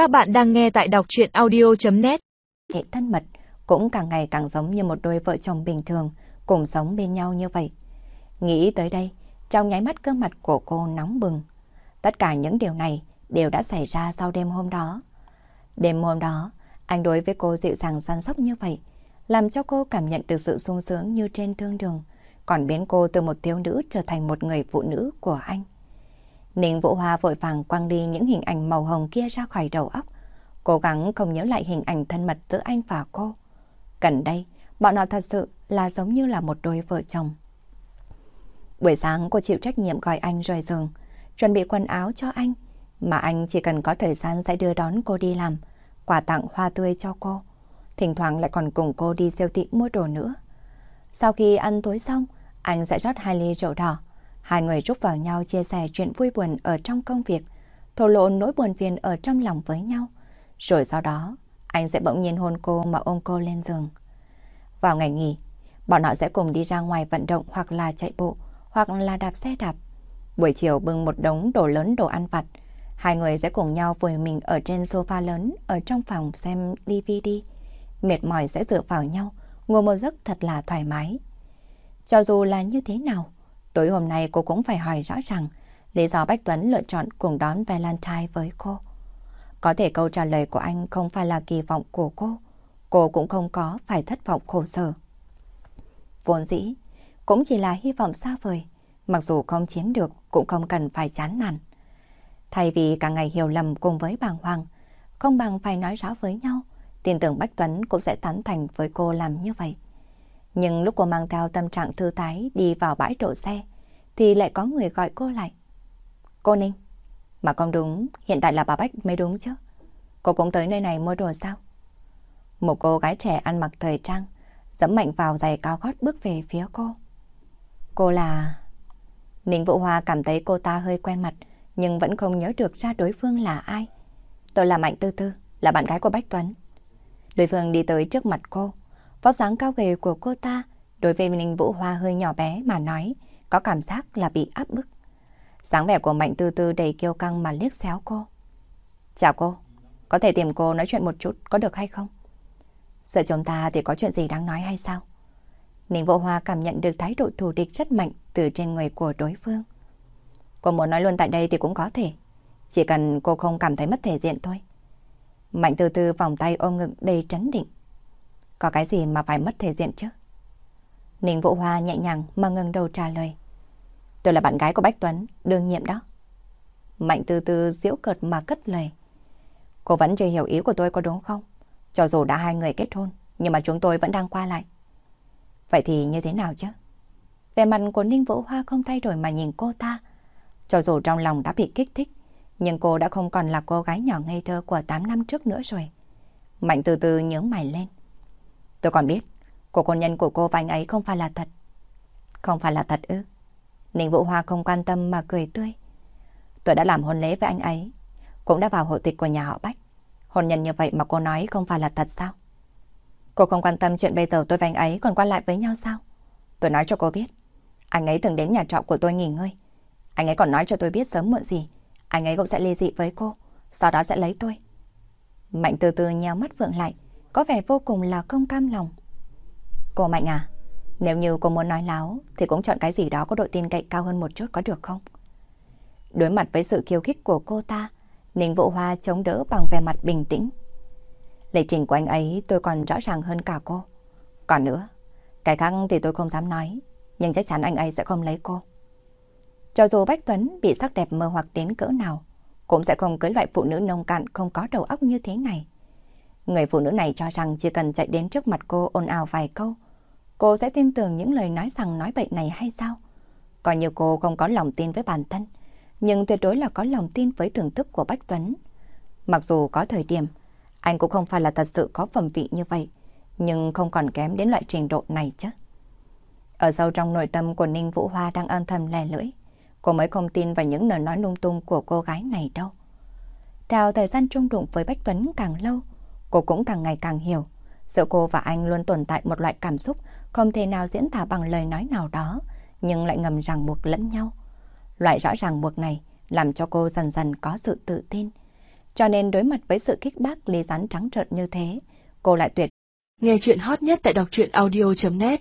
Các bạn đang nghe tại đọc chuyện audio.net Hệ thân mật cũng càng ngày càng giống như một đôi vợ chồng bình thường, cùng sống bên nhau như vậy. Nghĩ tới đây, trong nháy mắt cơ mặt của cô nóng bừng. Tất cả những điều này đều đã xảy ra sau đêm hôm đó. Đêm hôm đó, anh đối với cô dịu dàng săn sóc như vậy, làm cho cô cảm nhận được sự sung sướng như trên thương đường, còn biến cô từ một thiếu nữ trở thành một người phụ nữ của anh. Ninh Vũ Hoa vội vàng quăng đi những hình ảnh màu hồng kia ra khỏi đầu óc, cố gắng không nhớ lại hình ảnh thân mật giữa anh và cô. Gần đây, bọn họ thật sự là giống như là một đôi vợ chồng. Buổi sáng cô chịu trách nhiệm gọi anh rời giường, chuẩn bị quần áo cho anh, mà anh chỉ cần có thời gian sẽ đưa đón cô đi làm, quà tặng hoa tươi cho cô. Thỉnh thoảng lại còn cùng cô đi siêu thị mua đồ nữa. Sau khi ăn tối xong, anh sẽ rót hai ly rượu đỏ. Hai người rút vào nhau chia sẻ chuyện vui buồn ở trong công việc, thổ lộ nỗi buồn phiền ở trong lòng với nhau. Rồi sau đó, anh sẽ bỗng nhiên hôn cô mà ôm cô lên giường. Vào ngày nghỉ, bọn họ sẽ cùng đi ra ngoài vận động hoặc là chạy bộ, hoặc là đạp xe đạp. Buổi chiều bưng một đống đồ lớn đồ ăn vặt, hai người sẽ cùng nhau vùi mình ở trên sofa lớn ở trong phòng xem DVD. Mệt mỏi sẽ dựa vào nhau, ngồi một giấc thật là thoải mái. Cho dù là như thế nào, tối hôm nay cô cũng phải hỏi rõ ràng lý do Bách Tuấn lựa chọn cùng đón Valentine với cô. Có thể câu trả lời của anh không phải là kỳ vọng của cô, cô cũng không có phải thất vọng khổ sở. Vốn dĩ, cũng chỉ là hy vọng xa vời, mặc dù không chiếm được cũng không cần phải chán nản. Thay vì cả ngày hiểu lầm cùng với bàng hoàng, không bằng phải nói rõ với nhau, tin tưởng Bách Tuấn cũng sẽ tán thành với cô làm như vậy. Nhưng lúc cô mang theo tâm trạng thư thái đi vào bãi đổ xe, thì lại có người gọi cô lại. Cô Ninh, mà con đúng, hiện tại là bà Bách mới đúng chứ. Cô cũng tới nơi này mua đồ sao? Một cô gái trẻ ăn mặc thời trang, dẫm mạnh vào giày cao gót bước về phía cô. Cô là... Ninh Vũ Hoa cảm thấy cô ta hơi quen mặt, nhưng vẫn không nhớ được ra đối phương là ai. Tôi là Mạnh Tư Tư, là bạn gái của Bách Tuấn. Đối phương đi tới trước mặt cô, vóc dáng cao gầy của cô ta, đối với Ninh Vũ Hoa hơi nhỏ bé mà nói, có cảm giác là bị áp bức. dáng vẻ của Mạnh Tư Tư đầy kiêu căng mà liếc xéo cô. Chào cô, có thể tìm cô nói chuyện một chút có được hay không? Giữa chúng ta thì có chuyện gì đáng nói hay sao? Ninh Vũ Hoa cảm nhận được thái độ thù địch rất mạnh từ trên người của đối phương. Cô muốn nói luôn tại đây thì cũng có thể. Chỉ cần cô không cảm thấy mất thể diện thôi. Mạnh từ từ vòng tay ôm ngực đầy trấn định. Có cái gì mà phải mất thể diện chứ? Ninh Vũ Hoa nhẹ nhàng mà ngừng đầu trả lời. Tôi là bạn gái của Bách Tuấn, đương nhiệm đó. Mạnh từ từ diễu cợt mà cất lời. Cô vẫn chưa hiểu ý của tôi có đúng không? Cho dù đã hai người kết hôn, nhưng mà chúng tôi vẫn đang qua lại. Vậy thì như thế nào chứ? Về mặt của Ninh Vũ Hoa không thay đổi mà nhìn cô ta. Cho dù trong lòng đã bị kích thích, nhưng cô đã không còn là cô gái nhỏ ngây thơ của 8 năm trước nữa rồi. Mạnh từ từ nhớ mày lên. Tôi còn biết, cuộc hôn nhân của cô và anh ấy không phải là thật. Không phải là thật ư? Ninh Vũ Hoa không quan tâm mà cười tươi. Tôi đã làm hôn lễ với anh ấy, cũng đã vào hộ tịch của nhà họ Bách. Hôn nhân như vậy mà cô nói không phải là thật sao? Cô không quan tâm chuyện bây giờ tôi và anh ấy còn quan lại với nhau sao? Tôi nói cho cô biết, anh ấy từng đến nhà trọ của tôi nghỉ ngơi. Anh ấy còn nói cho tôi biết sớm muộn gì, anh ấy cũng sẽ ly dị với cô, sau đó sẽ lấy tôi. Mạnh từ từ nheo mắt vượng lại, có vẻ vô cùng là không cam lòng. Cô Mạnh à, nếu như cô muốn nói láo thì cũng chọn cái gì đó có độ tin cậy cao hơn một chút có được không? Đối mặt với sự khiêu khích của cô ta, Ninh Vũ Hoa chống đỡ bằng vẻ mặt bình tĩnh. Lịch trình của anh ấy tôi còn rõ ràng hơn cả cô. Còn nữa, cái khác thì tôi không dám nói, nhưng chắc chắn anh ấy sẽ không lấy cô. Cho dù Bách Tuấn bị sắc đẹp mơ hoặc đến cỡ nào, cũng sẽ không cưới loại phụ nữ nông cạn không có đầu óc như thế này. Người phụ nữ này cho rằng chỉ cần chạy đến trước mặt cô ồn ào vài câu, cô sẽ tin tưởng những lời nói rằng nói bệnh này hay sao? Coi như cô không có lòng tin với bản thân, nhưng tuyệt đối là có lòng tin với thưởng thức của Bách Tuấn. Mặc dù có thời điểm, anh cũng không phải là thật sự có phẩm vị như vậy, nhưng không còn kém đến loại trình độ này chứ. Ở sâu trong nội tâm của Ninh Vũ Hoa đang âm thầm lè lưỡi, cô mới không tin vào những lời nói lung tung của cô gái này đâu. Theo thời gian trung đụng với Bách Tuấn càng lâu, cô cũng càng ngày càng hiểu, giữa cô và anh luôn tồn tại một loại cảm xúc không thể nào diễn tả bằng lời nói nào đó, nhưng lại ngầm ràng buộc lẫn nhau. Loại rõ ràng buộc này làm cho cô dần dần có sự tự tin, Cho nên đối mặt với sự kích bác lý rắn trắng trợn như thế, cô lại tuyệt. Nghe chuyện hot nhất tại đọc truyện audio.net